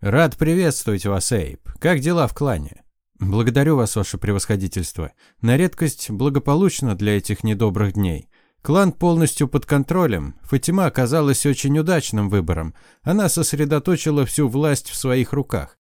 Рад приветствовать вас, Эйп. Как дела в клане? Благодарю вас, ваше превосходительство. На редкость благополучно для этих недобрых дней. Клан полностью под контролем. Фатима оказалась очень удачным выбором. Она сосредоточила всю власть в своих руках.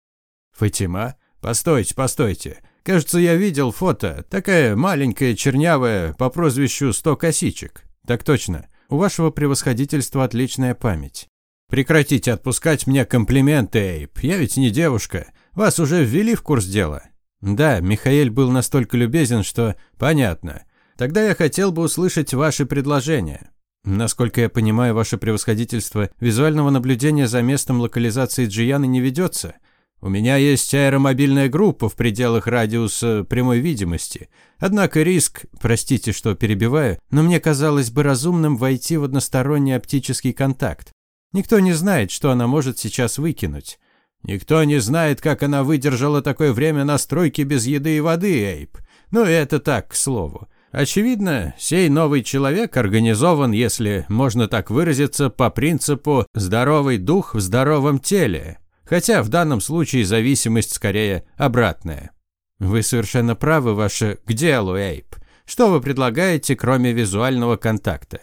Фатима? Постойте, постойте. Кажется, я видел фото. Такая маленькая, чернявая, по прозвищу Сто Косичек. Так точно. У вашего превосходительства отличная память. Прекратите отпускать мне комплименты, Эйп. Я ведь не девушка. Вас уже ввели в курс дела? Да, Михаил был настолько любезен, что... Понятно. Тогда я хотел бы услышать ваши предложения. Насколько я понимаю, ваше превосходительство, визуального наблюдения за местом локализации Джияны не ведется. У меня есть аэромобильная группа в пределах радиуса прямой видимости. Однако риск, простите, что перебиваю, но мне казалось бы разумным войти в односторонний оптический контакт. Никто не знает, что она может сейчас выкинуть. Никто не знает, как она выдержала такое время на стройке без еды и воды, Эйп. Ну, это так, к слову. Очевидно, сей новый человек организован, если можно так выразиться, по принципу «здоровый дух в здоровом теле». Хотя в данном случае зависимость скорее обратная. Вы совершенно правы, ваше «к делу, Эйп». Что вы предлагаете, кроме визуального контакта?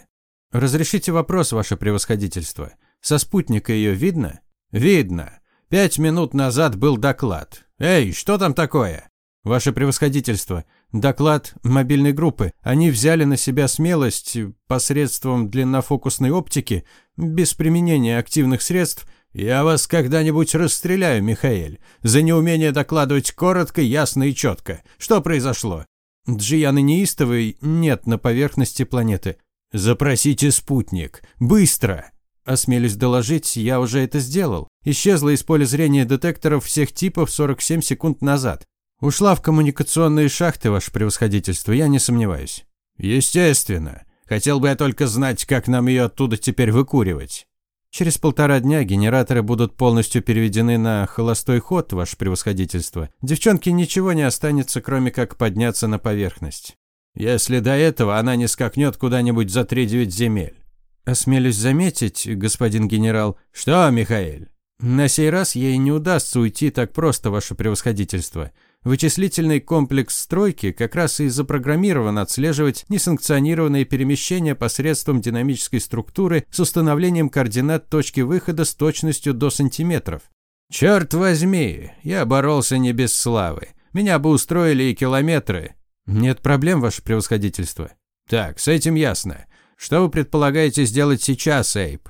Разрешите вопрос, ваше превосходительство. Со спутника ее видно? Видно. Пять минут назад был доклад. Эй, что там такое? Ваше превосходительство, доклад мобильной группы. Они взяли на себя смелость посредством длиннофокусной оптики, без применения активных средств. Я вас когда-нибудь расстреляю, Михаэль, за неумение докладывать коротко, ясно и четко. Что произошло? Джияны неистовой нет на поверхности планеты. Запросите спутник. Быстро! Осмелюсь доложить, я уже это сделал. Исчезла из поля зрения детекторов всех типов 47 секунд назад. Ушла в коммуникационные шахты, ваше превосходительство, я не сомневаюсь. Естественно. Хотел бы я только знать, как нам ее оттуда теперь выкуривать. Через полтора дня генераторы будут полностью переведены на холостой ход, ваше превосходительство. Девчонке ничего не останется, кроме как подняться на поверхность. Если до этого она не скакнет куда-нибудь за три-девять земель. Осмелюсь заметить, господин генерал. Что, Михаил? На сей раз ей не удастся уйти так просто, ваше превосходительство. Вычислительный комплекс стройки как раз и запрограммирован отслеживать несанкционированные перемещения посредством динамической структуры с установлением координат точки выхода с точностью до сантиметров. Черт возьми, я боролся не без славы. Меня бы устроили и километры. Нет проблем, ваше превосходительство. Так, с этим ясно. Что вы предполагаете сделать сейчас, Эйп?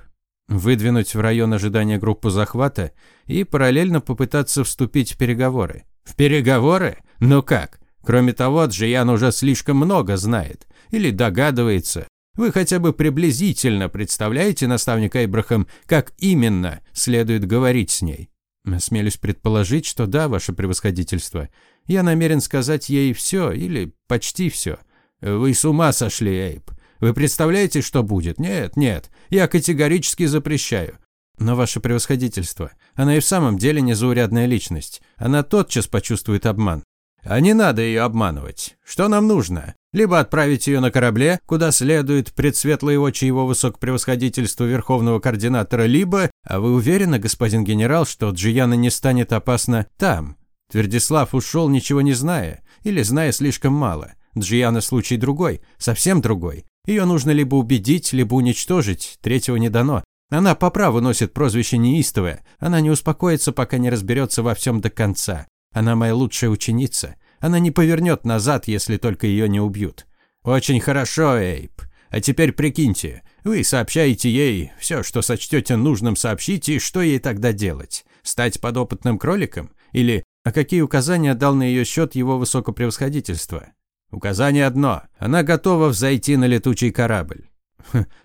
Выдвинуть в район ожидания группу захвата и параллельно попытаться вступить в переговоры. В переговоры? Ну как? Кроме того, Джиян уже слишком много знает. Или догадывается. Вы хотя бы приблизительно представляете, наставник Эйбрахам, как именно следует говорить с ней? Смелюсь предположить, что да, ваше превосходительство. Я намерен сказать ей все или почти все. Вы с ума сошли, Эйб. Вы представляете, что будет? Нет, нет, я категорически запрещаю. Но ваше превосходительство, она и в самом деле незаурядная личность. Она тотчас почувствует обман. А не надо ее обманывать. Что нам нужно? Либо отправить ее на корабле, куда следует предсветлые очи его высокопревосходительства верховного координатора, либо... А вы уверены, господин генерал, что Джияна не станет опасна там? Твердислав ушел, ничего не зная, или зная слишком мало. Джияна случай другой, совсем другой. Ее нужно либо убедить, либо уничтожить, третьего не дано. Она по праву носит прозвище неистовая. Она не успокоится, пока не разберется во всем до конца. Она моя лучшая ученица. Она не повернет назад, если только ее не убьют. Очень хорошо, Эйп. А теперь прикиньте, вы сообщаете ей все, что сочтете нужным сообщить, и что ей тогда делать? Стать подопытным кроликом? Или а какие указания дал на ее счет его высокопревосходительство? Указание одно. Она готова взойти на летучий корабль.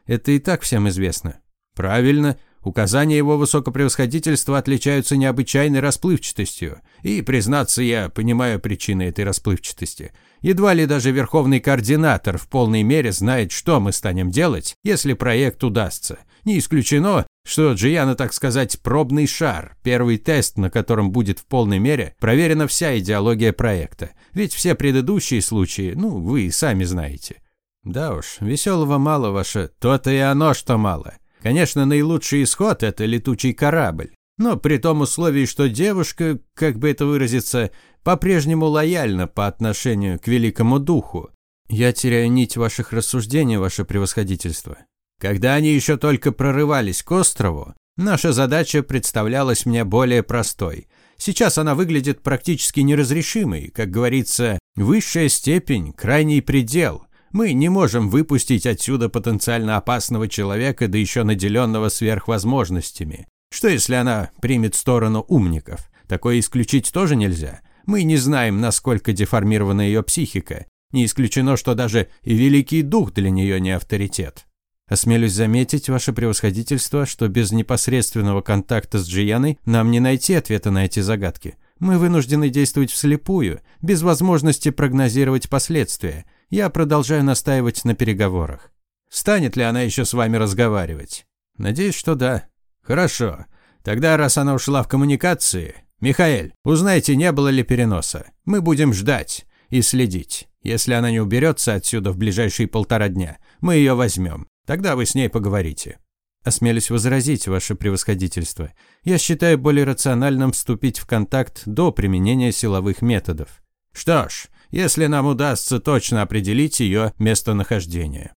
это и так всем известно. Правильно. Указания его высокопревосходительства отличаются необычайной расплывчатостью. И, признаться, я понимаю причины этой расплывчатости. Едва ли даже верховный координатор в полной мере знает, что мы станем делать, если проект удастся. Не исключено, что Джияна, так сказать, пробный шар, первый тест, на котором будет в полной мере проверена вся идеология проекта. Ведь все предыдущие случаи, ну, вы сами знаете. Да уж, веселого мало ваше, то-то и оно, что мало. Конечно, наилучший исход – это летучий корабль. Но при том условии, что девушка, как бы это выразиться, по-прежнему лояльна по отношению к великому духу. Я теряю нить ваших рассуждений, ваше превосходительство. Когда они еще только прорывались к острову, наша задача представлялась мне более простой. Сейчас она выглядит практически неразрешимой, как говорится, высшая степень, крайний предел. Мы не можем выпустить отсюда потенциально опасного человека, да еще наделенного сверхвозможностями. Что если она примет сторону умников? Такое исключить тоже нельзя. Мы не знаем, насколько деформирована ее психика. Не исключено, что даже и великий дух для нее не авторитет. Осмелюсь заметить, ваше превосходительство, что без непосредственного контакта с Джияной нам не найти ответа на эти загадки. Мы вынуждены действовать вслепую, без возможности прогнозировать последствия. Я продолжаю настаивать на переговорах. Станет ли она еще с вами разговаривать? Надеюсь, что да. Хорошо. Тогда, раз она ушла в коммуникации... Михаэль, узнайте, не было ли переноса. Мы будем ждать и следить. Если она не уберется отсюда в ближайшие полтора дня, мы ее возьмем. Тогда вы с ней поговорите. Осмелюсь возразить, ваше превосходительство. Я считаю более рациональным вступить в контакт до применения силовых методов. Что ж, если нам удастся точно определить ее местонахождение.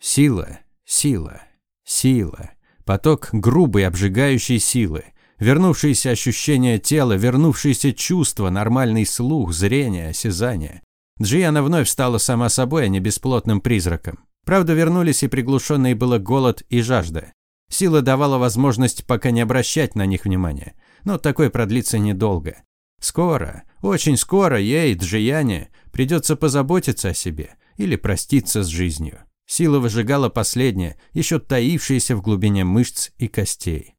Сила, сила, сила. Поток грубой обжигающей силы. Вернувшиеся ощущения тела, вернувшиеся чувства, нормальный слух, зрение, осязание. Джиана вновь стала сама собой, а не бесплотным призраком. Правда, вернулись и приглушенные было голод и жажда. Сила давала возможность пока не обращать на них внимания. Но такое продлится недолго. Скоро, очень скоро ей, Джияне, придется позаботиться о себе или проститься с жизнью. Сила выжигала последнее, еще таившееся в глубине мышц и костей.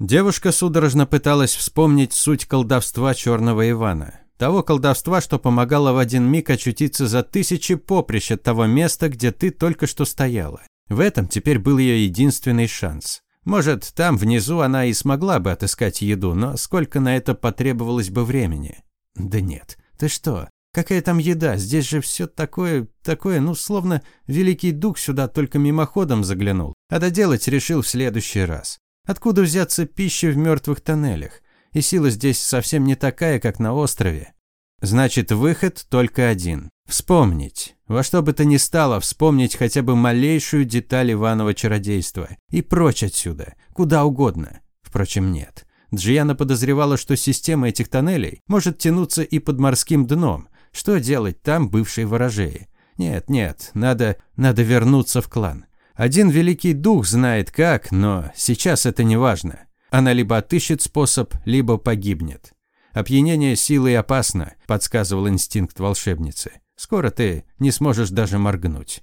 Девушка судорожно пыталась вспомнить суть колдовства черного Ивана. Того колдовства, что помогало в один миг очутиться за тысячи поприщ от того места, где ты только что стояла. В этом теперь был ее единственный шанс. Может, там внизу она и смогла бы отыскать еду, но сколько на это потребовалось бы времени? Да нет. Ты что? Какая там еда? Здесь же все такое, такое, ну, словно великий дух сюда только мимоходом заглянул. А доделать решил в следующий раз. Откуда взяться пищи в мертвых тоннелях? И сила здесь совсем не такая, как на острове. Значит, выход только один. Вспомнить. Во что бы то ни стало, вспомнить хотя бы малейшую деталь Иванова чародейства. И прочь отсюда. Куда угодно. Впрочем, нет. Джиана подозревала, что система этих тоннелей может тянуться и под морским дном. Что делать там бывшей ворожеи? Нет, нет, надо, надо вернуться в клан. Один великий дух знает как, но сейчас это не важно. Она либо отыщет способ, либо погибнет. Опьянение силой опасно, подсказывал инстинкт волшебницы. Скоро ты не сможешь даже моргнуть.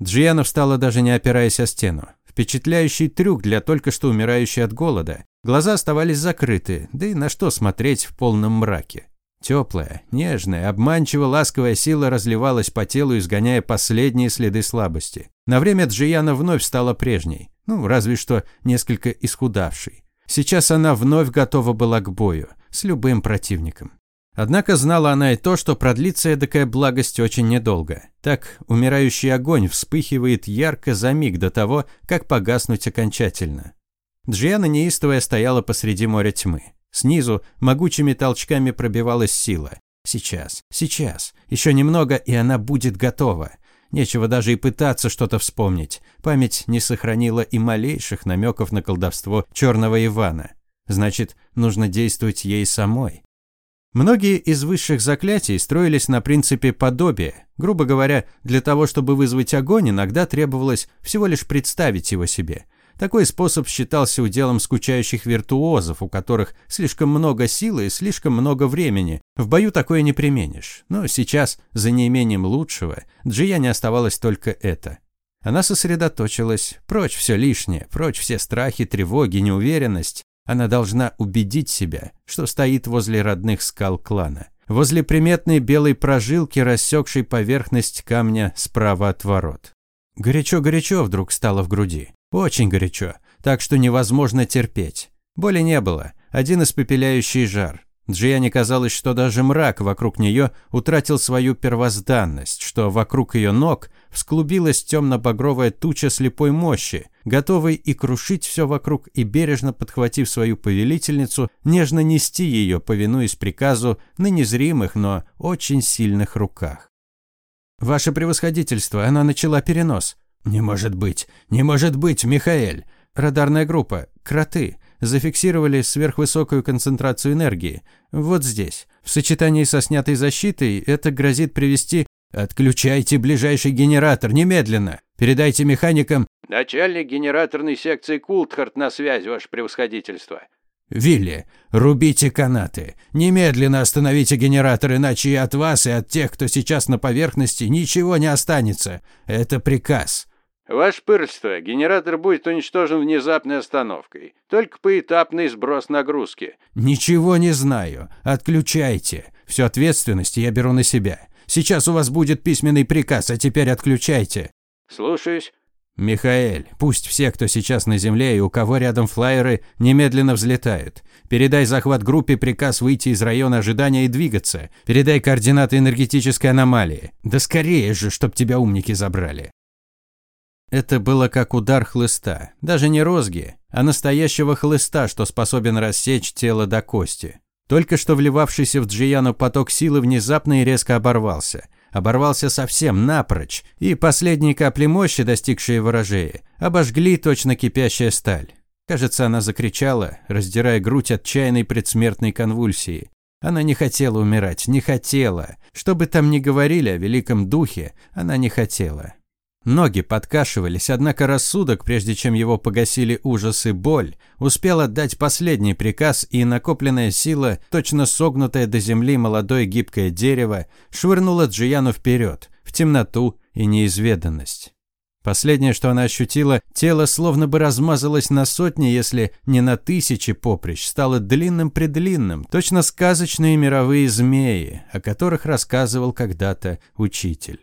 Джиана встала даже не опираясь о стену. Впечатляющий трюк для только что умирающей от голода. Глаза оставались закрыты, да и на что смотреть в полном мраке. Теплая, нежная, обманчиво ласковая сила разливалась по телу, изгоняя последние следы слабости. На время Джияна вновь стала прежней, ну, разве что несколько исхудавшей. Сейчас она вновь готова была к бою, с любым противником. Однако знала она и то, что продлится эдакая благость очень недолго. Так умирающий огонь вспыхивает ярко за миг до того, как погаснуть окончательно. Джиана неистовая стояла посреди моря тьмы. Снизу могучими толчками пробивалась сила. Сейчас, сейчас, еще немного, и она будет готова. Нечего даже и пытаться что-то вспомнить. Память не сохранила и малейших намеков на колдовство черного Ивана. Значит, нужно действовать ей самой. Многие из высших заклятий строились на принципе подобия. Грубо говоря, для того, чтобы вызвать огонь, иногда требовалось всего лишь представить его себе. Такой способ считался уделом скучающих виртуозов, у которых слишком много силы и слишком много времени. В бою такое не применишь. Но сейчас, за неимением лучшего, Джия не оставалось только это. Она сосредоточилась. Прочь все лишнее, прочь все страхи, тревоги, неуверенность. Она должна убедить себя, что стоит возле родных скал клана. Возле приметной белой прожилки, рассекшей поверхность камня справа от ворот. Горячо-горячо вдруг стало в груди. Очень горячо, так что невозможно терпеть. Боли не было, один испепеляющий жар. Джиане казалось, что даже мрак вокруг нее утратил свою первозданность, что вокруг ее ног всклубилась темно-багровая туча слепой мощи, готовой и крушить все вокруг, и бережно подхватив свою повелительницу, нежно нести ее, повинуясь приказу, на незримых, но очень сильных руках. «Ваше превосходительство, она начала перенос». «Не может быть! Не может быть, Михаэль!» Радарная группа. Кроты. Зафиксировали сверхвысокую концентрацию энергии. Вот здесь. В сочетании со снятой защитой это грозит привести... Отключайте ближайший генератор немедленно. Передайте механикам... Начальник генераторной секции Култхарт на связи, ваше превосходительство. Вилли, рубите канаты. Немедленно остановите генератор, иначе и от вас, и от тех, кто сейчас на поверхности, ничего не останется. Это приказ. Ваше пырство, генератор будет уничтожен внезапной остановкой. Только поэтапный сброс нагрузки. Ничего не знаю. Отключайте. Всю ответственность я беру на себя. Сейчас у вас будет письменный приказ, а теперь отключайте. Слушаюсь. Михаэль, пусть все, кто сейчас на земле и у кого рядом флайеры, немедленно взлетают. Передай захват группе приказ выйти из района ожидания и двигаться. Передай координаты энергетической аномалии. Да скорее же, чтоб тебя умники забрали. Это было как удар хлыста. Даже не розги, а настоящего хлыста, что способен рассечь тело до кости. Только что вливавшийся в Джияну поток силы внезапно и резко оборвался. Оборвался совсем напрочь, и последние капли мощи, достигшие ворожеи, обожгли точно кипящая сталь. Кажется, она закричала, раздирая грудь отчаянной предсмертной конвульсии. Она не хотела умирать, не хотела. Что бы там ни говорили о великом духе, она не хотела. Ноги подкашивались, однако рассудок, прежде чем его погасили ужас и боль, успел отдать последний приказ, и накопленная сила, точно согнутая до земли молодое гибкое дерево, швырнула Джияну вперед, в темноту и неизведанность. Последнее, что она ощутила, тело словно бы размазалось на сотни, если не на тысячи поприщ, стало длинным-предлинным, точно сказочные мировые змеи, о которых рассказывал когда-то учитель.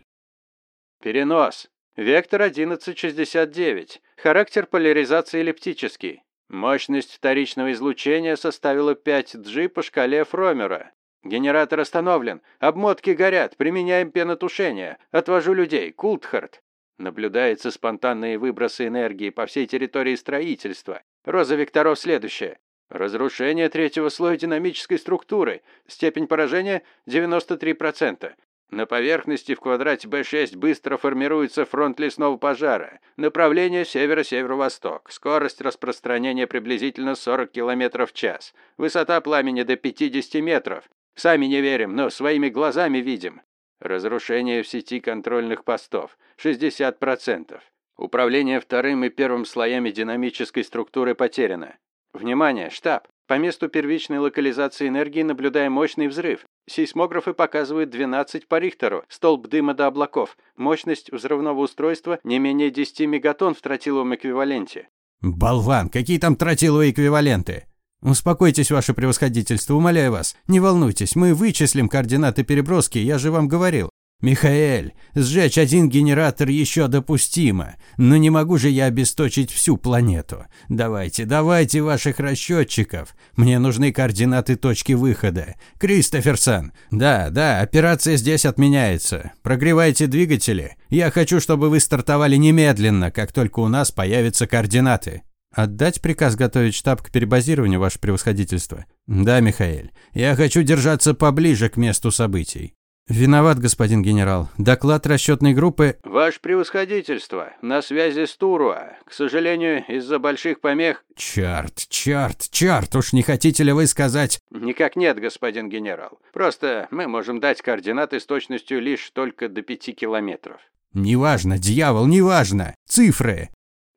«Перенос», Вектор 1169. Характер поляризации эллиптический. Мощность вторичного излучения составила 5G по шкале Фромера. Генератор остановлен. Обмотки горят. Применяем пенотушение. Отвожу людей. Култхард. Наблюдаются спонтанные выбросы энергии по всей территории строительства. Роза векторов следующая. Разрушение третьего слоя динамической структуры. Степень поражения 93%. На поверхности в квадрате Б6 быстро формируется фронт лесного пожара. Направление северо-северо-восток. Скорость распространения приблизительно 40 км в час. Высота пламени до 50 метров. Сами не верим, но своими глазами видим. Разрушение в сети контрольных постов. 60%. Управление вторым и первым слоями динамической структуры потеряно. Внимание, штаб! По месту первичной локализации энергии наблюдаем мощный взрыв. Сейсмографы показывают 12 по Рихтеру, столб дыма до облаков. Мощность взрывного устройства не менее 10 мегатонн в тротиловом эквиваленте. Болван, какие там тротиловые эквиваленты? Успокойтесь, ваше превосходительство, умоляю вас. Не волнуйтесь, мы вычислим координаты переброски, я же вам говорил. «Михаэль, сжечь один генератор еще допустимо, но не могу же я обесточить всю планету. Давайте, давайте ваших расчетчиков. Мне нужны координаты точки выхода. Кристоферсон, да, да, операция здесь отменяется. Прогревайте двигатели. Я хочу, чтобы вы стартовали немедленно, как только у нас появятся координаты». «Отдать приказ готовить штаб к перебазированию, ваше превосходительство?» «Да, Михаэль. Я хочу держаться поближе к месту событий». «Виноват, господин генерал. Доклад расчетной группы...» «Ваше превосходительство, на связи с Туруа. К сожалению, из-за больших помех...» «Черт, черт, черт, уж не хотите ли вы сказать...» «Никак нет, господин генерал. Просто мы можем дать координаты с точностью лишь только до пяти километров». «Неважно, дьявол, неважно. Цифры!»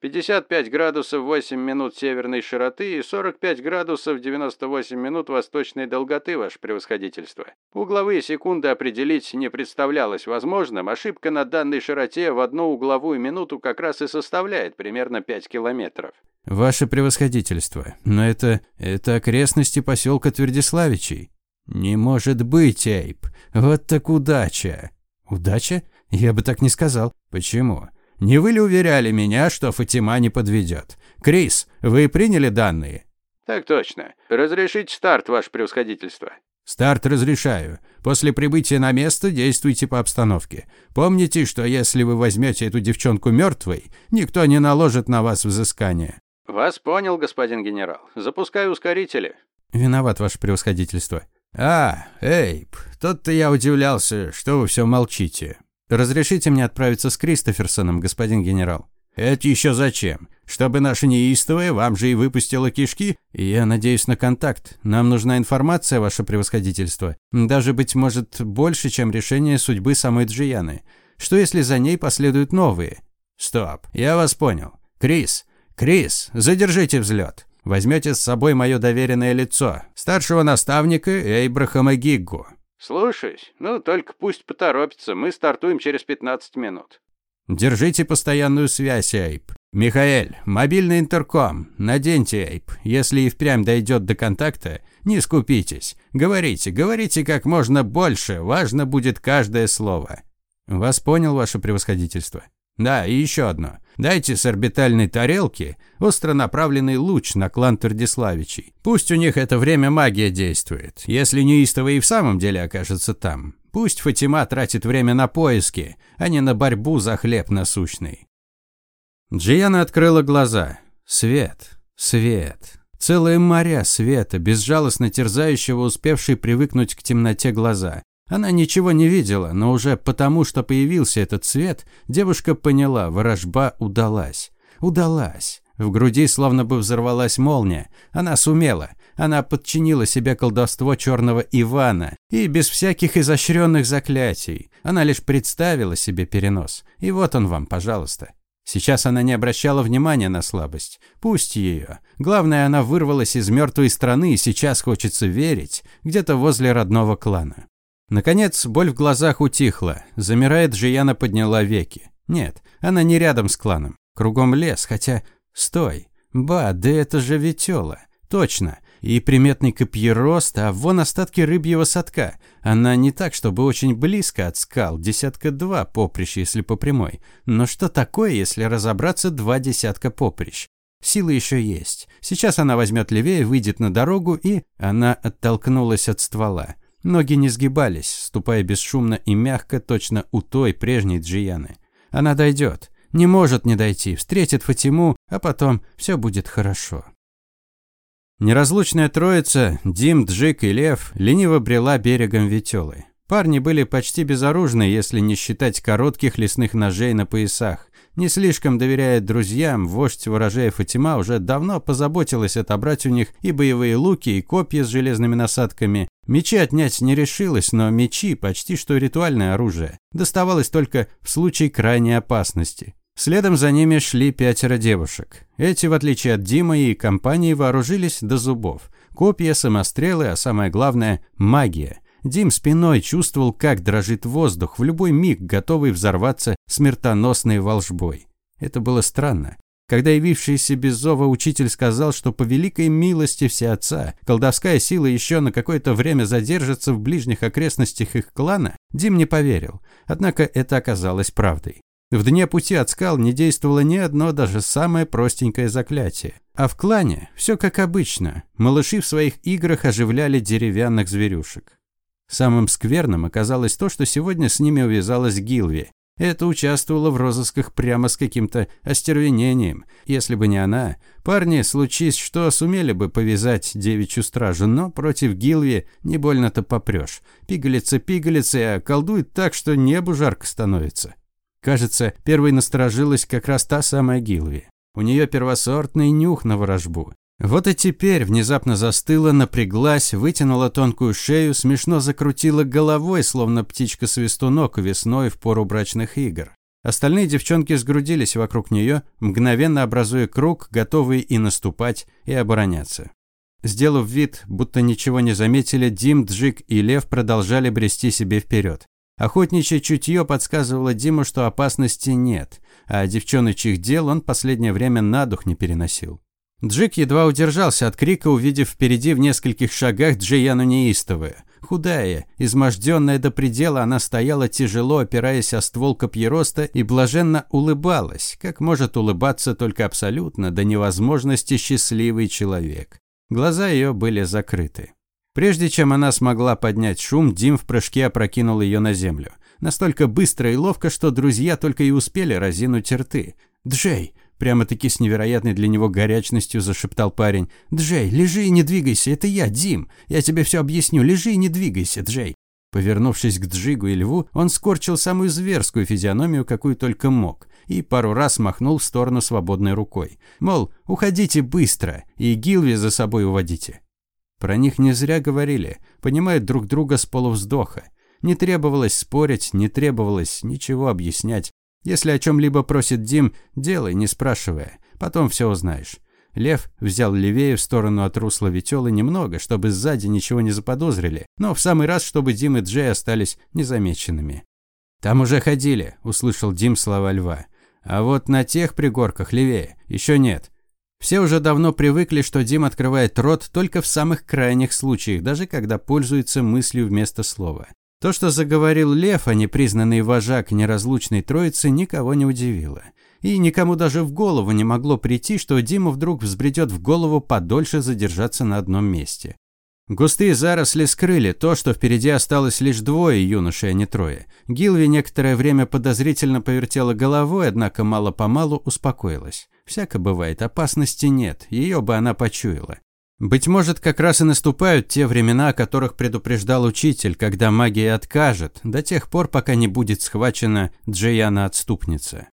55 градусов 8 минут северной широты и 45 градусов 98 минут восточной долготы, ваше превосходительство. Угловые секунды определить не представлялось возможным, ошибка на данной широте в одну угловую минуту как раз и составляет примерно 5 километров. Ваше превосходительство, но это... это окрестности поселка Твердиславичей. Не может быть, Эйп. Вот так удача. Удача? Я бы так не сказал. Почему? Не вы ли уверяли меня, что Фатима не подведет? Крис, вы приняли данные? Так точно. Разрешить старт, ваше превосходительство. Старт разрешаю. После прибытия на место действуйте по обстановке. Помните, что если вы возьмете эту девчонку мертвой, никто не наложит на вас взыскание. Вас понял, господин генерал. Запускаю ускорители. Виноват, ваше превосходительство. А, Эйп, тот-то я удивлялся, что вы все молчите. Разрешите мне отправиться с Кристоферсоном, господин генерал. Это еще зачем? Чтобы наша неистовая вам же и выпустила кишки? Я надеюсь на контакт. Нам нужна информация, ваше превосходительство. Даже, быть может, больше, чем решение судьбы самой Джияны. Что если за ней последуют новые? Стоп, я вас понял. Крис, Крис, задержите взлет. Возьмете с собой мое доверенное лицо, старшего наставника Эйбрахама Гиггу. Слушаюсь. Ну, только пусть поторопится. Мы стартуем через 15 минут. Держите постоянную связь, Эйп. Михаэль, мобильный интерком. Наденьте, Эйп. Если и впрямь дойдет до контакта, не скупитесь. Говорите, говорите как можно больше. Важно будет каждое слово. Вас понял, ваше превосходительство. Да, и еще одно. Дайте с орбитальной тарелки остронаправленный луч на клан Твердиславичей. Пусть у них это время магия действует. Если неистовый и в самом деле окажется там. Пусть Фатима тратит время на поиски, а не на борьбу за хлеб насущный. Джияна открыла глаза. Свет. Свет. Целые моря света, безжалостно терзающего успевший привыкнуть к темноте глаза. Она ничего не видела, но уже потому, что появился этот свет, девушка поняла, ворожба удалась. Удалась. В груди словно бы взорвалась молния. Она сумела. Она подчинила себе колдовство черного Ивана. И без всяких изощренных заклятий. Она лишь представила себе перенос. И вот он вам, пожалуйста. Сейчас она не обращала внимания на слабость. Пусть ее. Главное, она вырвалась из мертвой страны и сейчас хочется верить, где-то возле родного клана. Наконец, боль в глазах утихла. Замирает, Жияна подняла веки. Нет, она не рядом с кланом. Кругом лес, хотя... Стой. Ба, да это же Ветёла. Точно. И приметный копьерост, а вон остатки рыбьего садка. Она не так, чтобы очень близко от скал, десятка-два поприщ, если по прямой. Но что такое, если разобраться два десятка поприщ? Силы еще есть. Сейчас она возьмет левее, выйдет на дорогу и... Она оттолкнулась от ствола. Ноги не сгибались, ступая бесшумно и мягко, точно у той прежней Джияны. Она дойдет. Не может не дойти. Встретит Фатиму, а потом все будет хорошо. Неразлучная троица, Дим, Джик и Лев, лениво брела берегом Ветелы. Парни были почти безоружны, если не считать коротких лесных ножей на поясах. Не слишком доверяя друзьям, вождь ворожея Фатима уже давно позаботилась отобрать у них и боевые луки, и копья с железными насадками. Мечи отнять не решилась, но мечи – почти что ритуальное оружие. Доставалось только в случае крайней опасности. Следом за ними шли пятеро девушек. Эти, в отличие от Димы и компании, вооружились до зубов. Копья, самострелы, а самое главное – магия. Дим спиной чувствовал, как дрожит воздух, в любой миг готовый взорваться смертоносной волжбой. Это было странно. Когда явившийся без зова учитель сказал, что по великой милости Всеотца колдовская сила еще на какое-то время задержится в ближних окрестностях их клана, Дим не поверил. Однако это оказалось правдой. В дне пути от скал не действовало ни одно даже самое простенькое заклятие. А в клане все как обычно. Малыши в своих играх оживляли деревянных зверюшек. Самым скверным оказалось то, что сегодня с ними увязалась Гилви. Это участвовало в розысках прямо с каким-то остервенением. Если бы не она, парни, случись что, сумели бы повязать девичью стражу, но против Гилви не больно-то попрешь. Пигалица пигалица, а колдует так, что небу жарко становится. Кажется, первой насторожилась как раз та самая Гилви. У нее первосортный нюх на ворожбу. Вот и теперь внезапно застыла, напряглась, вытянула тонкую шею, смешно закрутила головой, словно птичка-свистунок весной в пору брачных игр. Остальные девчонки сгрудились вокруг нее, мгновенно образуя круг, готовые и наступать, и обороняться. Сделав вид, будто ничего не заметили, Дим, Джик и Лев продолжали брести себе вперед. Охотничье чутье подсказывало Диму, что опасности нет, а девчоночьих дел он последнее время на дух не переносил. Джик едва удержался от крика, увидев впереди в нескольких шагах Джияну неистовую. Худая, изможденная до предела, она стояла тяжело, опираясь о ствол копьероста и блаженно улыбалась, как может улыбаться только абсолютно до невозможности счастливый человек. Глаза ее были закрыты. Прежде чем она смогла поднять шум, Дим в прыжке опрокинул ее на землю. Настолько быстро и ловко, что друзья только и успели разинуть рты. «Джей!» – прямо-таки с невероятной для него горячностью зашептал парень. «Джей, лежи и не двигайся, это я, Дим. Я тебе все объясню, лежи и не двигайся, Джей». Повернувшись к Джигу и Льву, он скорчил самую зверскую физиономию, какую только мог, и пару раз махнул в сторону свободной рукой. Мол, уходите быстро и Гилви за собой уводите. Про них не зря говорили, понимают друг друга с полувздоха. Не требовалось спорить, не требовалось ничего объяснять. Если о чем-либо просит Дим, делай, не спрашивая. Потом все узнаешь. Лев взял левее в сторону от русла Ветелы немного, чтобы сзади ничего не заподозрили, но в самый раз, чтобы Дим и Джей остались незамеченными. «Там уже ходили», – услышал Дим слова льва. «А вот на тех пригорках левее еще нет». Все уже давно привыкли, что Дим открывает рот только в самых крайних случаях, даже когда пользуется мыслью вместо слова. То, что заговорил Лев, а не признанный вожак неразлучной троицы, никого не удивило. И никому даже в голову не могло прийти, что Дима вдруг взбредет в голову подольше задержаться на одном месте. Густые заросли скрыли то, что впереди осталось лишь двое юношей, а не трое. Гилви некоторое время подозрительно повертела головой, однако мало-помалу успокоилась. Всяко бывает, опасности нет, ее бы она почуяла. Быть может, как раз и наступают те времена, о которых предупреждал учитель, когда магия откажет, до тех пор, пока не будет схвачена Джияна-отступница.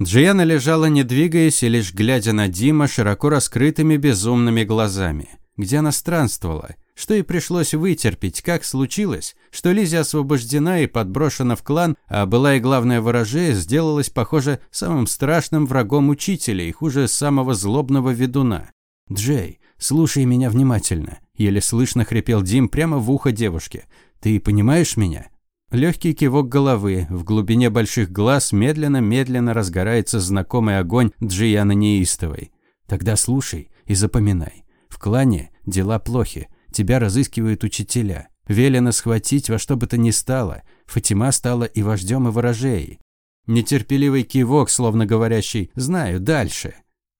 Джияна лежала, не двигаясь, и лишь глядя на Дима широко раскрытыми безумными глазами. Где она странствовала? Что ей пришлось вытерпеть? Как случилось, что Лизя освобождена и подброшена в клан, а была и главная ворожея сделалась, похоже, самым страшным врагом учителя и хуже самого злобного ведуна? Джей, Слушай меня внимательно», – еле слышно хрипел Дим прямо в ухо девушке. «Ты понимаешь меня?» Легкий кивок головы, в глубине больших глаз медленно-медленно разгорается знакомый огонь Джияна Неистовой. «Тогда слушай и запоминай. В клане дела плохи, тебя разыскивают учителя. Велено схватить во что бы то ни стало. Фатима стала и вождем, и ворожеей. Нетерпеливый кивок, словно говорящий «знаю, дальше».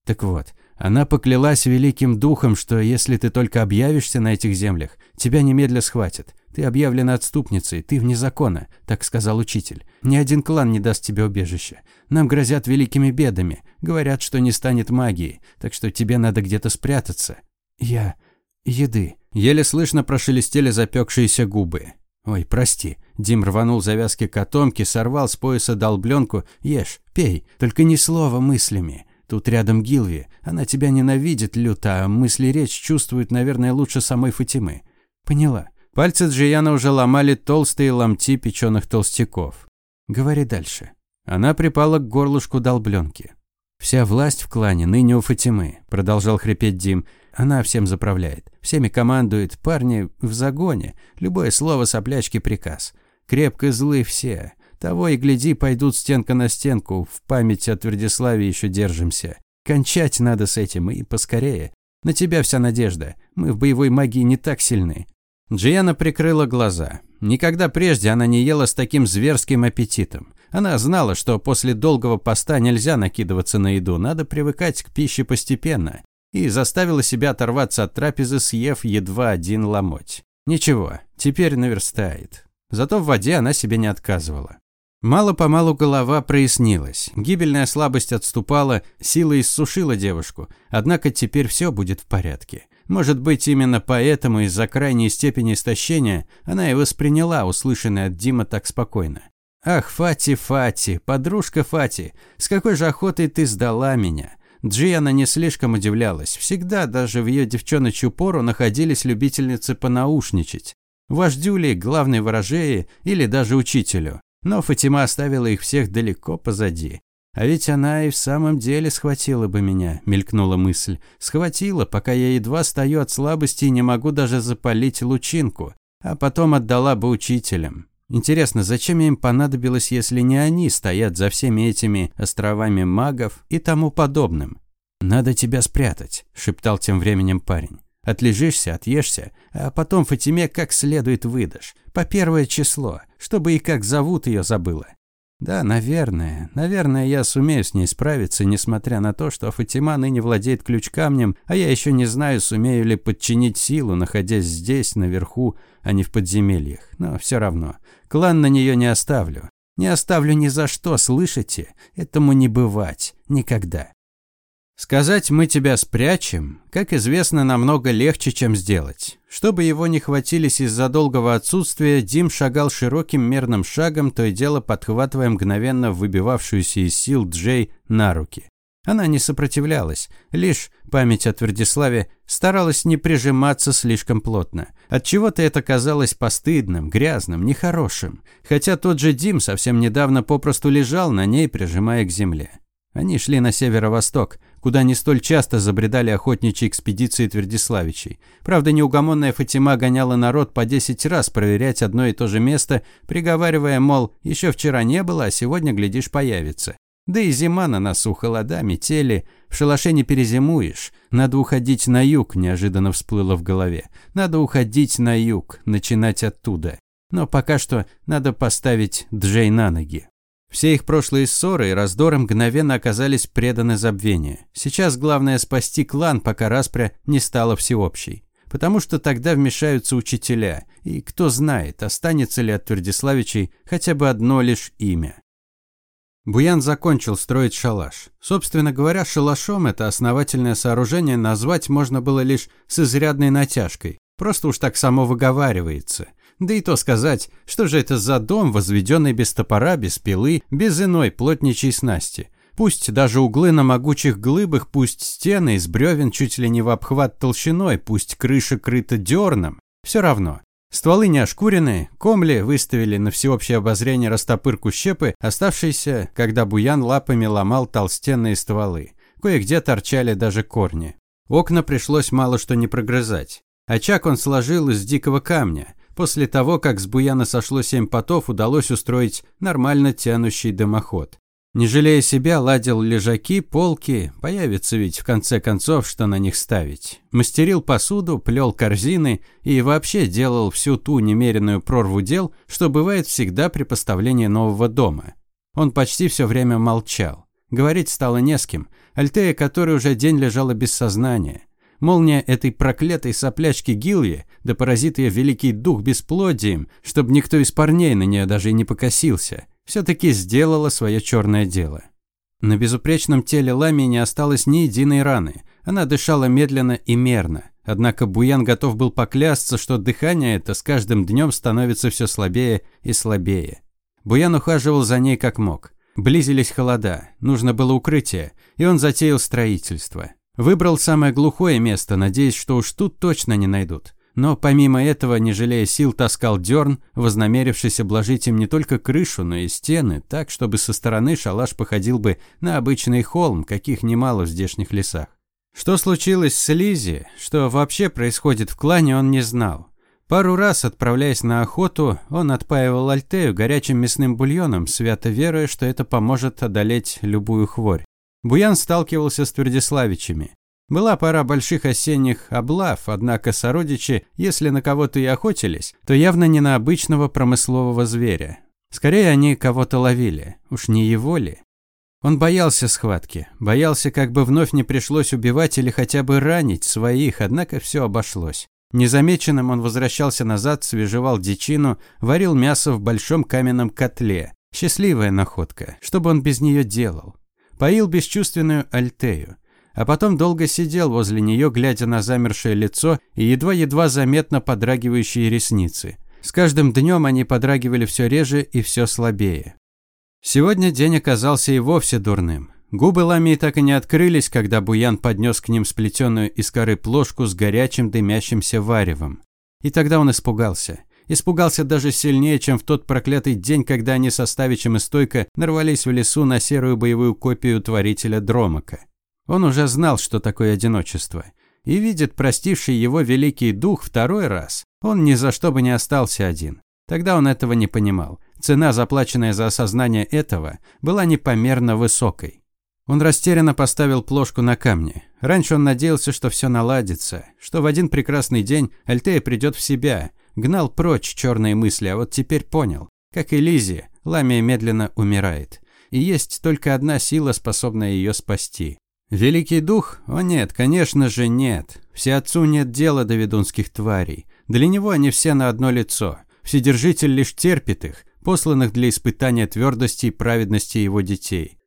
Так вот, она поклялась великим духом, что если ты только объявишься на этих землях, тебя немедля схватят. Ты объявлена отступницей, ты вне закона, так сказал учитель. Ни один клан не даст тебе убежища. Нам грозят великими бедами. Говорят, что не станет магии, так что тебе надо где-то спрятаться. Я... еды. Еле слышно прошелестели запекшиеся губы. Ой, прости. Дим рванул завязки котомки, сорвал с пояса долбленку. Ешь, пей, только ни слова мыслями. Тут рядом Гилви. Она тебя ненавидит люто, а мысли речь чувствует, наверное, лучше самой Фатимы. Поняла. Пальцы Джияна уже ломали толстые ломти печеных толстяков. Говори дальше. Она припала к горлышку долбленки. «Вся власть в клане ныне у Фатимы», – продолжал хрипеть Дим. «Она всем заправляет. Всеми командует. Парни в загоне. Любое слово соплячки приказ. Крепко злы все. Того и гляди, пойдут стенка на стенку, в память о Твердиславе еще держимся. Кончать надо с этим, и поскорее. На тебя вся надежда. Мы в боевой магии не так сильны». Джиана прикрыла глаза. Никогда прежде она не ела с таким зверским аппетитом. Она знала, что после долгого поста нельзя накидываться на еду, надо привыкать к пище постепенно. И заставила себя оторваться от трапезы, съев едва один ломоть. Ничего, теперь наверстает. Зато в воде она себе не отказывала. Мало-помалу голова прояснилась. Гибельная слабость отступала, сила иссушила девушку. Однако теперь все будет в порядке. Может быть, именно поэтому из-за крайней степени истощения она и восприняла услышанное от Дима так спокойно. «Ах, Фати, Фати, подружка Фати, с какой же охотой ты сдала меня?» Джиана не слишком удивлялась. Всегда, даже в ее девчоночью пору, находились любительницы понаушничать. Вождю ли, главной ворожее или даже учителю. Но Фатима оставила их всех далеко позади. А ведь она и в самом деле схватила бы меня, мелькнула мысль. Схватила, пока я едва стою от слабости и не могу даже запалить лучинку. А потом отдала бы учителям. Интересно, зачем им понадобилось, если не они стоят за всеми этими островами магов и тому подобным? «Надо тебя спрятать», – шептал тем временем парень. Отлежишься, отъешься, а потом Фатиме как следует выдашь. По первое число, чтобы и как зовут ее забыла. Да, наверное. Наверное, я сумею с ней справиться, несмотря на то, что Фатима ныне владеет ключ-камнем, а я еще не знаю, сумею ли подчинить силу, находясь здесь, наверху, а не в подземельях. Но все равно. Клан на нее не оставлю. Не оставлю ни за что, слышите? Этому не бывать. Никогда. Сказать «мы тебя спрячем», как известно, намного легче, чем сделать. Чтобы его не хватились из-за долгого отсутствия, Дим шагал широким мерным шагом, то и дело подхватывая мгновенно выбивавшуюся из сил Джей на руки. Она не сопротивлялась, лишь память о Твердиславе старалась не прижиматься слишком плотно. Отчего-то это казалось постыдным, грязным, нехорошим, хотя тот же Дим совсем недавно попросту лежал на ней, прижимая к земле. Они шли на северо-восток, куда не столь часто забредали охотничьи экспедиции Твердиславичей. Правда, неугомонная Фатима гоняла народ по 10 раз проверять одно и то же место, приговаривая, мол, еще вчера не было, а сегодня, глядишь, появится. Да и зима на носу, холода, метели, в шалаше не перезимуешь. Надо уходить на юг, неожиданно всплыло в голове. Надо уходить на юг, начинать оттуда. Но пока что надо поставить Джей на ноги. Все их прошлые ссоры и раздоры мгновенно оказались преданы забвению. Сейчас главное спасти клан, пока распря не стала всеобщей. Потому что тогда вмешаются учителя, и кто знает, останется ли от Твердиславичей хотя бы одно лишь имя. Буян закончил строить шалаш. Собственно говоря, шалашом это основательное сооружение назвать можно было лишь с изрядной натяжкой. Просто уж так само выговаривается. Да и то сказать, что же это за дом, возведенный без топора, без пилы, без иной плотничьей снасти. Пусть даже углы на могучих глыбах, пусть стены из бревен чуть ли не в обхват толщиной, пусть крыша крыта дерном. Все равно. Стволы не ошкуренные, комли выставили на всеобщее обозрение растопырку щепы, оставшиеся, когда Буян лапами ломал толстенные стволы. Кое-где торчали даже корни. Окна пришлось мало что не прогрызать. Очаг он сложил из дикого камня. После того, как с Буяна сошло семь потов, удалось устроить нормально тянущий дымоход. Не жалея себя, ладил лежаки, полки, появится ведь в конце концов, что на них ставить. Мастерил посуду, плел корзины и вообще делал всю ту немеренную прорву дел, что бывает всегда при поставлении нового дома. Он почти все время молчал. Говорить стало не с кем. Альтея, которая уже день лежала без сознания. Молния этой проклятой соплячки Гилви, да поразит ее великий дух бесплодием, чтобы никто из парней на нее даже и не покосился, все-таки сделала свое черное дело. На безупречном теле Лами не осталось ни единой раны. Она дышала медленно и мерно. Однако Буян готов был поклясться, что дыхание это с каждым днем становится все слабее и слабее. Буян ухаживал за ней как мог. Близились холода, нужно было укрытие, и он затеял строительство. Выбрал самое глухое место, надеясь, что уж тут точно не найдут. Но помимо этого, не жалея сил, таскал дерн, вознамерившись обложить им не только крышу, но и стены, так, чтобы со стороны шалаш походил бы на обычный холм, каких немало в здешних лесах. Что случилось с Лизи, что вообще происходит в клане, он не знал. Пару раз, отправляясь на охоту, он отпаивал Альтею горячим мясным бульоном, свято веруя, что это поможет одолеть любую хворь. Буян сталкивался с Твердиславичами. Была пора больших осенних облав, однако сородичи, если на кого-то и охотились, то явно не на обычного промыслового зверя. Скорее, они кого-то ловили. Уж не его ли? Он боялся схватки, боялся, как бы вновь не пришлось убивать или хотя бы ранить своих, однако все обошлось. Незамеченным он возвращался назад, свежевал дичину, варил мясо в большом каменном котле. Счастливая находка. Что бы он без нее делал? Поил бесчувственную Альтею, а потом долго сидел возле нее, глядя на замершее лицо и едва-едва заметно подрагивающие ресницы. С каждым днем они подрагивали все реже и все слабее. Сегодня день оказался и вовсе дурным. Губы Ламии так и не открылись, когда Буян поднес к ним сплетенную из коры плошку с горячим дымящимся варевом. И тогда он испугался. Испугался даже сильнее, чем в тот проклятый день, когда они со Ставичем и Стойко нарвались в лесу на серую боевую копию творителя Дромака. Он уже знал, что такое одиночество. И видит простивший его великий дух второй раз. Он ни за что бы не остался один. Тогда он этого не понимал. Цена, заплаченная за осознание этого, была непомерно высокой. Он растерянно поставил плошку на камни. Раньше он надеялся, что все наладится, что в один прекрасный день Альтея придет в себя, Гнал прочь черные мысли, а вот теперь понял. Как и Лизи, Ламия медленно умирает. И есть только одна сила, способная ее спасти. Великий дух? О нет, конечно же нет. Всеотцу нет дела до ведунских тварей. Для него они все на одно лицо. Вседержитель лишь терпит их, посланных для испытания твердости и праведности его детей.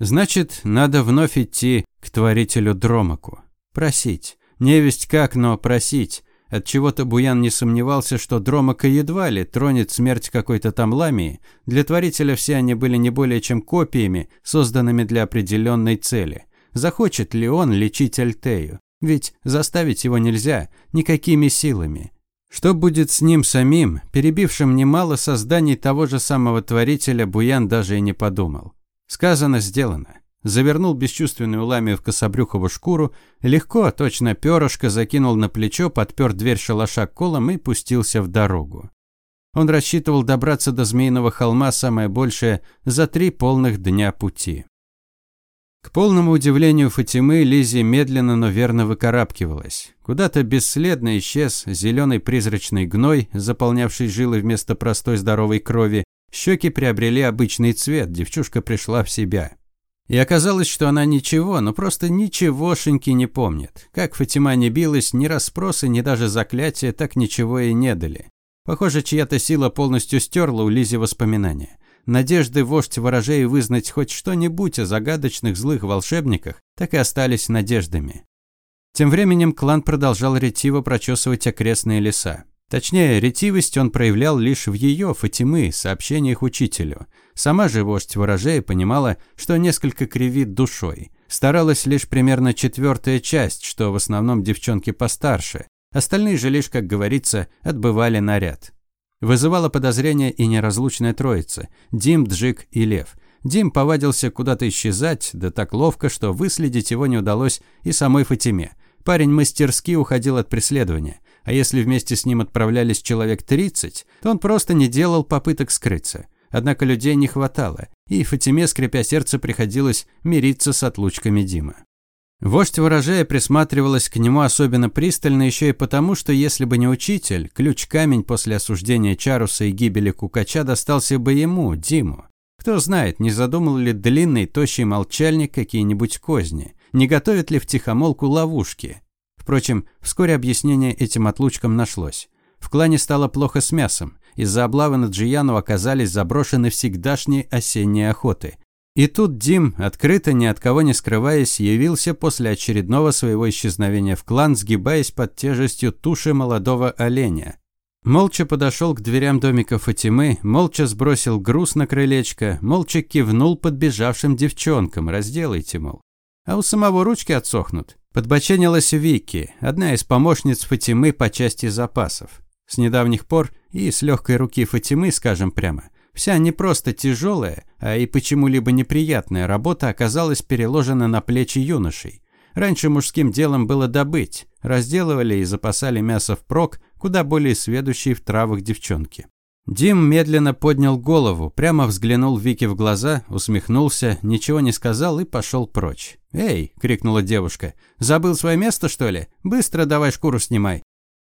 Значит, надо вновь идти к творителю Дромаку. Просить. Невесть как, но просить. От чего то Буян не сомневался, что Дромака едва ли тронет смерть какой-то там ламии. Для творителя все они были не более чем копиями, созданными для определенной цели. Захочет ли он лечить Альтею? Ведь заставить его нельзя, никакими силами. Что будет с ним самим, перебившим немало созданий того же самого творителя, Буян даже и не подумал. Сказано, сделано. Завернул бесчувственную ламию в кособрюхову шкуру, легко, точно перышко, закинул на плечо, подпер дверь шалаша колом и пустился в дорогу. Он рассчитывал добраться до Змеиного холма самое большее за три полных дня пути. К полному удивлению Фатимы, Лизи медленно, но верно выкарабкивалась. Куда-то бесследно исчез зеленый призрачный гной, заполнявший жилы вместо простой здоровой крови. Щеки приобрели обычный цвет, девчушка пришла в себя. И оказалось, что она ничего, но просто ничегошеньки не помнит. Как Фатима не билась, ни расспросы, ни даже заклятия так ничего и не дали. Похоже, чья-то сила полностью стерла у Лизи воспоминания. Надежды вождь ворожей вызнать хоть что-нибудь о загадочных злых волшебниках так и остались надеждами. Тем временем клан продолжал ретиво прочесывать окрестные леса. Точнее, ретивость он проявлял лишь в ее, Фатимы, сообщениях учителю. Сама же вождь ворожей понимала, что несколько кривит душой. Старалась лишь примерно четвертая часть, что в основном девчонки постарше. Остальные же лишь, как говорится, отбывали наряд. Вызывало подозрение и неразлучная троица – Дим, Джик и Лев. Дим повадился куда-то исчезать, да так ловко, что выследить его не удалось и самой Фатиме. Парень мастерски уходил от преследования, а если вместе с ним отправлялись человек 30, то он просто не делал попыток скрыться. Однако людей не хватало, и Фатиме, скрипя сердце, приходилось мириться с отлучками Дима. Вождь ворожая присматривалась к нему особенно пристально еще и потому, что если бы не учитель, ключ-камень после осуждения Чаруса и гибели Кукача достался бы ему, Диму. Кто знает, не задумал ли длинный, тощий молчальник какие-нибудь козни, не готовит ли втихомолку ловушки. Впрочем, вскоре объяснение этим отлучкам нашлось. В клане стало плохо с мясом. Из-за облавы на Джияну оказались заброшены всегдашние осенние охоты. И тут Дим, открыто, ни от кого не скрываясь, явился после очередного своего исчезновения в клан, сгибаясь под тяжестью туши молодого оленя. Молча подошел к дверям домика Фатимы, молча сбросил груз на крылечко, молча кивнул подбежавшим девчонкам, разделайте, мол. А у самого ручки отсохнут. Подбоченилась Вики, одна из помощниц Фатимы по части запасов. С недавних пор и с легкой руки Фатимы, скажем прямо – Вся не просто тяжелая, а и почему-либо неприятная работа оказалась переложена на плечи юношей. Раньше мужским делом было добыть, разделывали и запасали мясо впрок, куда более сведущие в травах девчонки. Дим медленно поднял голову, прямо взглянул Вике в глаза, усмехнулся, ничего не сказал и пошел прочь. «Эй!» – крикнула девушка. «Забыл свое место, что ли? Быстро давай шкуру снимай!»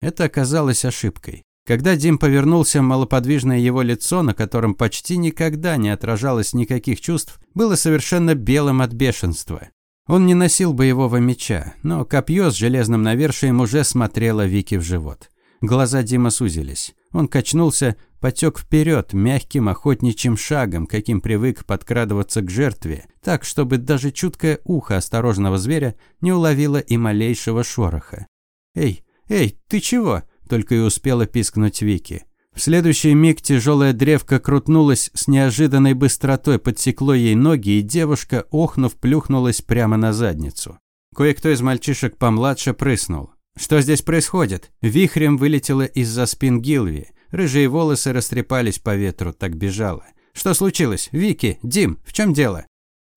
Это оказалось ошибкой. Когда Дим повернулся, малоподвижное его лицо, на котором почти никогда не отражалось никаких чувств, было совершенно белым от бешенства. Он не носил боевого меча, но копье с железным навершием уже смотрело Вики в живот. Глаза Дима сузились. Он качнулся, потек вперед мягким охотничьим шагом, каким привык подкрадываться к жертве, так, чтобы даже чуткое ухо осторожного зверя не уловило и малейшего шороха. «Эй, эй, ты чего?» только и успела пискнуть Вики. В следующий миг тяжелая древко крутнулась с неожиданной быстротой, подсекло ей ноги, и девушка, охнув, плюхнулась прямо на задницу. Кое-кто из мальчишек помладше прыснул. Что здесь происходит? Вихрем вылетела из-за спин Гилви. Рыжие волосы растрепались по ветру, так бежала. Что случилось? Вики, Дим, в чем дело?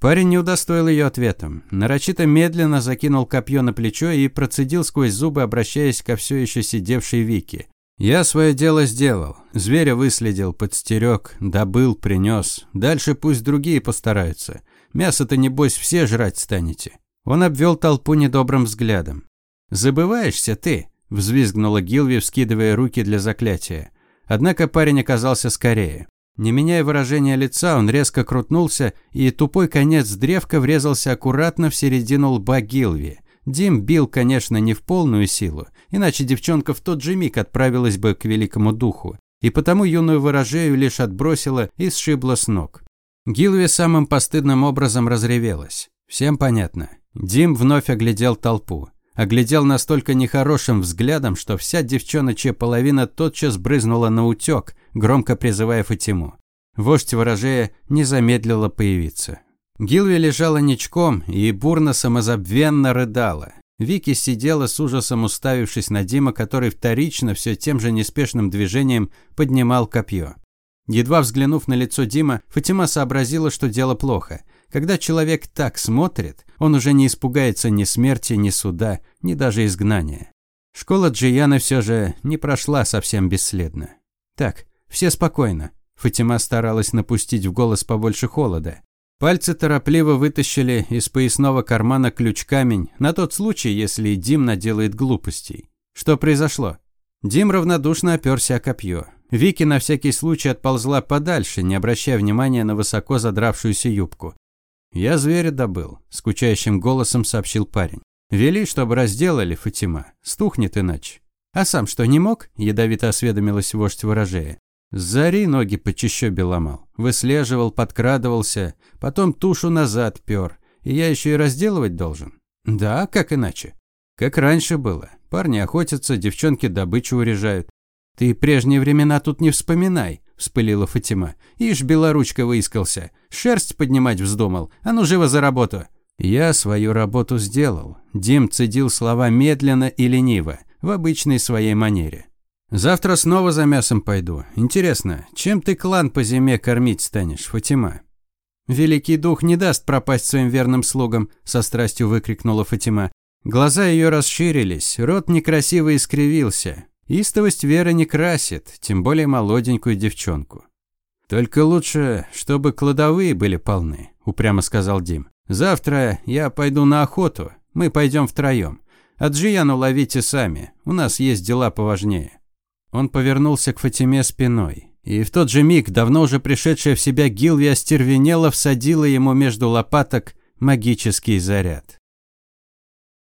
Парень не удостоил ее ответом. Нарочито медленно закинул копье на плечо и процедил сквозь зубы, обращаясь ко все еще сидевшей Вике. «Я свое дело сделал. Зверя выследил, подстерег, добыл, принес. Дальше пусть другие постараются. Мясо-то, небось, все жрать станете». Он обвел толпу недобрым взглядом. «Забываешься ты?» – взвизгнула Гилви, вскидывая руки для заклятия. Однако парень оказался скорее. Не меняя выражения лица, он резко крутнулся, и тупой конец древка врезался аккуратно в середину лба Гилви. Дим бил, конечно, не в полную силу, иначе девчонка в тот же миг отправилась бы к великому духу. И потому юную ворожею лишь отбросила и сшибла с ног. Гилви самым постыдным образом разревелась. Всем понятно. Дим вновь оглядел толпу. Оглядел настолько нехорошим взглядом, что вся девчоночья половина тотчас брызнула на утек, громко призывая Фатиму. Вождь ворожея не замедлила появиться. Гилви лежала ничком и бурно самозабвенно рыдала. Вики сидела с ужасом уставившись на Дима, который вторично все тем же неспешным движением поднимал копье. Едва взглянув на лицо Дима, Фатима сообразила, что дело плохо. Когда человек так смотрит, он уже не испугается ни смерти, ни суда, ни даже изгнания. Школа Джияна все же не прошла совсем бесследно. Так, все спокойно. Фатима старалась напустить в голос побольше холода. Пальцы торопливо вытащили из поясного кармана ключ-камень на тот случай, если Дим наделает глупостей. Что произошло? Дим равнодушно оперся о копье. Вики на всякий случай отползла подальше, не обращая внимания на высоко задравшуюся юбку. «Я зверя добыл», – скучающим голосом сообщил парень. «Вели, чтобы разделали, Фатима. Стухнет иначе». «А сам что, не мог?» – ядовито осведомилась вождь ворожея. Зари ноги по чащобе ломал. Выслеживал, подкрадывался, потом тушу назад пёр. И я еще и разделывать должен. Да, как иначе? Как раньше было. Парни охотятся, девчонки добычу урежают. Ты прежние времена тут не вспоминай, вспылила Фатима. Ишь, белоручка выискался. Шерсть поднимать вздумал. А ну живо за работу. Я свою работу сделал. Дим цедил слова медленно и лениво, в обычной своей манере. Завтра снова за мясом пойду. Интересно, чем ты клан по зиме кормить станешь, Фатима? Великий дух не даст пропасть своим верным слугам, со страстью выкрикнула Фатима. Глаза ее расширились, рот некрасиво искривился. Истовость веры не красит, тем более молоденькую девчонку. Только лучше, чтобы кладовые были полны, упрямо сказал Дим. Завтра я пойду на охоту. Мы пойдем втроем. А Джияну ловите сами. У нас есть дела поважнее. Он повернулся к Фатиме спиной. И в тот же миг давно уже пришедшая в себя Гилви остервенела всадила ему между лопаток магический заряд.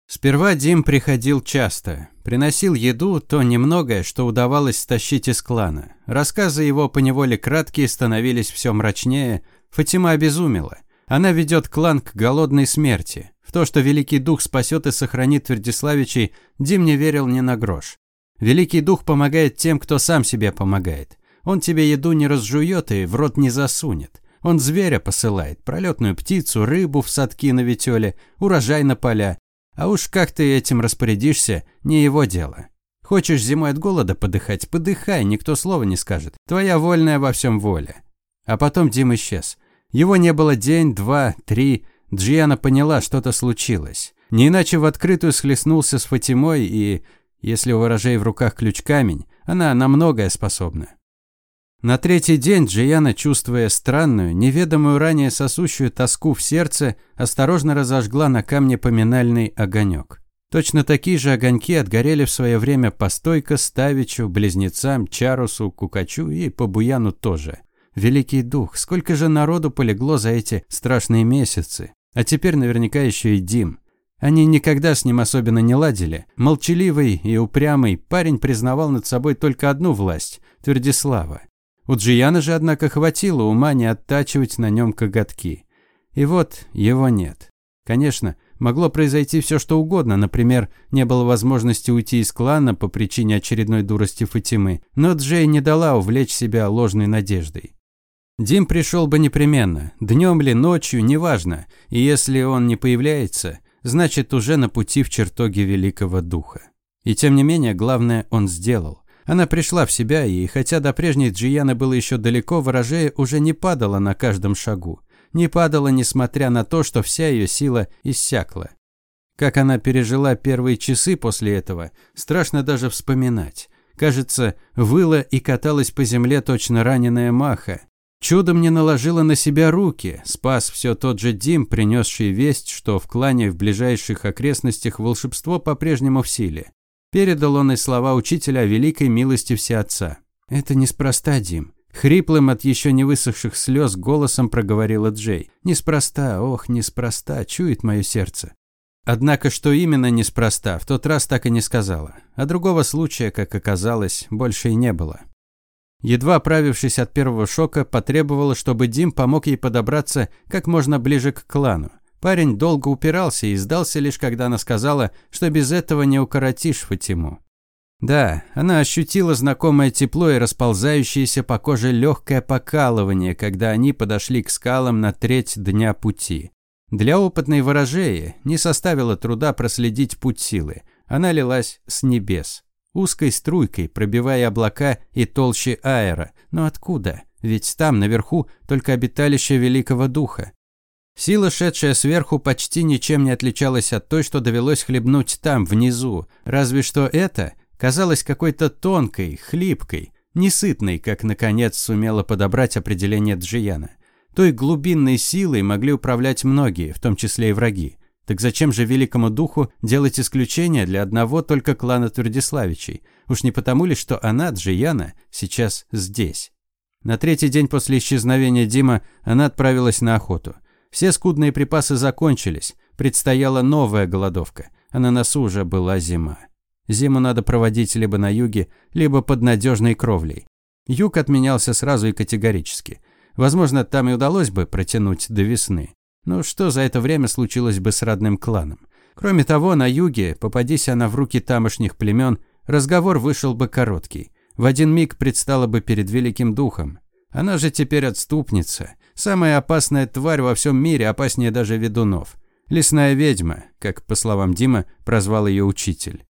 Сперва Дим приходил часто. Приносил еду, то немногое, что удавалось стащить из клана. Рассказы его поневоле краткие становились все мрачнее. Фатима обезумела. Она ведет клан к голодной смерти. В то, что Великий Дух спасет и сохранит Твердиславичей, Дим не верил ни на грош. Великий дух помогает тем, кто сам себе помогает. Он тебе еду не разжует и в рот не засунет. Он зверя посылает, пролетную птицу, рыбу в садки на ветеле, урожай на поля. А уж как ты этим распорядишься, не его дело. Хочешь зимой от голода подыхать, подыхай, никто слова не скажет. Твоя вольная во всем воля. А потом Дим исчез. Его не было день, два, три. Джиана поняла, что-то случилось. Не иначе в открытую схлестнулся с Фатимой и если у ворожей в руках ключ-камень, она на многое способна. На третий день Джияна, чувствуя странную, неведомую ранее сосущую тоску в сердце, осторожно разожгла на камне поминальный огонек. Точно такие же огоньки отгорели в свое время по Стойко, Ставичу, Близнецам, Чарусу, Кукачу и по Буяну тоже. Великий дух, сколько же народу полегло за эти страшные месяцы. А теперь наверняка еще и Дим. Они никогда с ним особенно не ладили. Молчаливый и упрямый парень признавал над собой только одну власть – Твердислава. У Джияна же, однако, хватило ума не оттачивать на нем коготки. И вот его нет. Конечно, могло произойти все что угодно, например, не было возможности уйти из клана по причине очередной дурости Фатимы, но Джей не дала увлечь себя ложной надеждой. Дим пришел бы непременно, днем ли, ночью, неважно, и если он не появляется, значит, уже на пути в чертоги Великого Духа. И тем не менее, главное он сделал. Она пришла в себя, и хотя до прежней Джияны было еще далеко, ворожея уже не падала на каждом шагу. Не падала, несмотря на то, что вся ее сила иссякла. Как она пережила первые часы после этого, страшно даже вспоминать. Кажется, выла и каталась по земле точно раненая маха. Чудом не наложила на себя руки, спас все тот же Дим, принесший весть, что в клане в ближайших окрестностях волшебство по-прежнему в силе. Передал он и слова учителя о великой милости Всеотца. «Это неспроста, Дим. Хриплым от еще не высохших слез голосом проговорила Джей. «Неспроста, ох, неспроста, чует мое сердце». Однако, что именно неспроста, в тот раз так и не сказала. А другого случая, как оказалось, больше и не было. Едва оправившись от первого шока, потребовала, чтобы Дим помог ей подобраться как можно ближе к клану. Парень долго упирался и сдался лишь, когда она сказала, что без этого не укоротишь Фатиму. Да, она ощутила знакомое тепло и расползающееся по коже легкое покалывание, когда они подошли к скалам на треть дня пути. Для опытной ворожеи не составило труда проследить путь силы. Она лилась с небес, узкой струйкой, пробивая облака и толщи аэра. Но откуда? Ведь там, наверху, только обиталище Великого Духа. Сила, шедшая сверху, почти ничем не отличалась от той, что довелось хлебнуть там, внизу. Разве что это казалась какой-то тонкой, хлипкой, несытной, как, наконец, сумела подобрать определение Джияна. Той глубинной силой могли управлять многие, в том числе и враги. Так зачем же великому духу делать исключение для одного только клана Твердиславичей? Уж не потому ли, что она, Джияна, сейчас здесь? На третий день после исчезновения Дима она отправилась на охоту. Все скудные припасы закончились, предстояла новая голодовка, а на носу уже была зима. Зиму надо проводить либо на юге, либо под надежной кровлей. Юг отменялся сразу и категорически. Возможно, там и удалось бы протянуть до весны. Но что за это время случилось бы с родным кланом? Кроме того, на юге, попадись она в руки тамошних племен, разговор вышел бы короткий. В один миг предстала бы перед великим духом. Она же теперь отступница. Самая опасная тварь во всем мире, опаснее даже ведунов. Лесная ведьма, как, по словам Дима, прозвал ее учитель.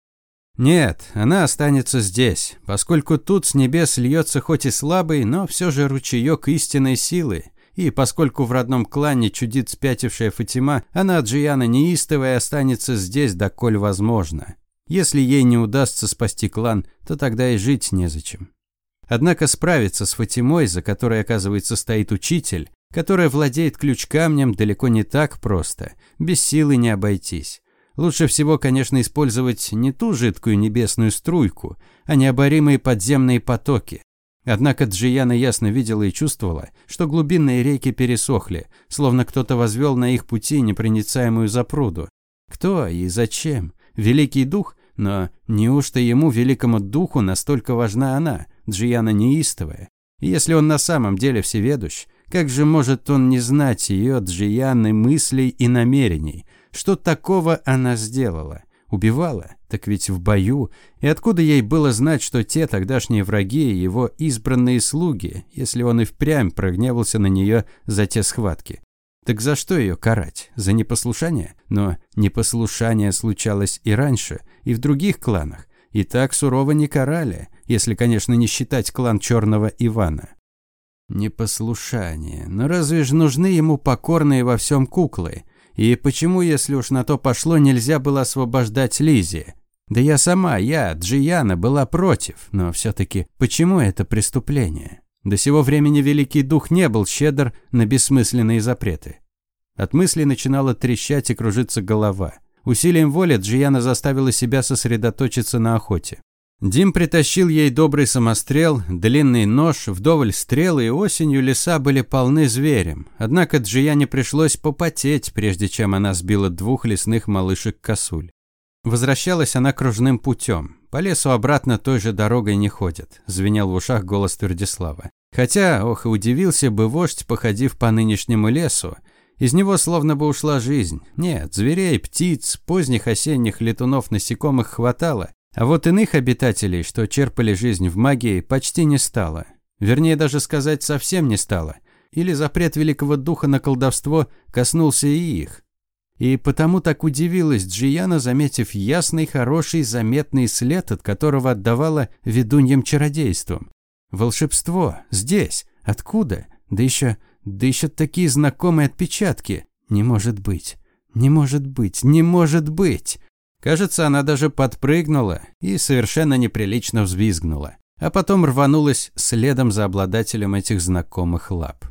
Нет, она останется здесь, поскольку тут с небес льется хоть и слабый, но все же ручеек истинной силы. И поскольку в родном клане чудит спятившая Фатима, она Джияна неистовая останется здесь, доколь возможно. Если ей не удастся спасти клан, то тогда и жить незачем. Однако справиться с Фатимой, за которой, оказывается, стоит учитель, которая владеет ключ-камнем, далеко не так просто. Без силы не обойтись. Лучше всего, конечно, использовать не ту жидкую небесную струйку, а необоримые подземные потоки. Однако Джияна ясно видела и чувствовала, что глубинные реки пересохли, словно кто-то возвел на их пути непроницаемую запруду. Кто и зачем? Великий дух? Но неужто ему, великому духу, настолько важна она, Джияна неистовая? если он на самом деле всеведущ, как же может он не знать ее, Джияны, мыслей и намерений – что такого она сделала? Убивала? Так ведь в бою. И откуда ей было знать, что те тогдашние враги – его избранные слуги, если он и впрямь прогневался на нее за те схватки? Так за что ее карать? За непослушание? Но непослушание случалось и раньше, и в других кланах. И так сурово не карали, если, конечно, не считать клан Черного Ивана. Непослушание. Но разве же нужны ему покорные во всем куклы? И почему, если уж на то пошло, нельзя было освобождать Лизи? Да я сама, я, Джияна, была против, но все-таки почему это преступление? До сего времени Великий Дух не был щедр на бессмысленные запреты. От мысли начинала трещать и кружиться голова. Усилием воли Джияна заставила себя сосредоточиться на охоте. Дим притащил ей добрый самострел, длинный нож, вдоволь стрелы, и осенью леса были полны зверем. Однако Джияне пришлось попотеть, прежде чем она сбила двух лесных малышек-косуль. Возвращалась она кружным путем. По лесу обратно той же дорогой не ходят, звенел в ушах голос Твердислава. Хотя, ох, и удивился бы вождь, походив по нынешнему лесу. Из него словно бы ушла жизнь. Нет, зверей, птиц, поздних осенних летунов, насекомых хватало, а вот иных обитателей, что черпали жизнь в магии, почти не стало. Вернее, даже сказать, совсем не стало. Или запрет Великого Духа на колдовство коснулся и их. И потому так удивилась Джияна, заметив ясный, хороший, заметный след, от которого отдавала ведуньям чародейством. Волшебство. Здесь. Откуда? Да еще, да еще такие знакомые отпечатки. Не может быть. Не может быть. Не может быть. Кажется, она даже подпрыгнула и совершенно неприлично взвизгнула, а потом рванулась следом за обладателем этих знакомых лап.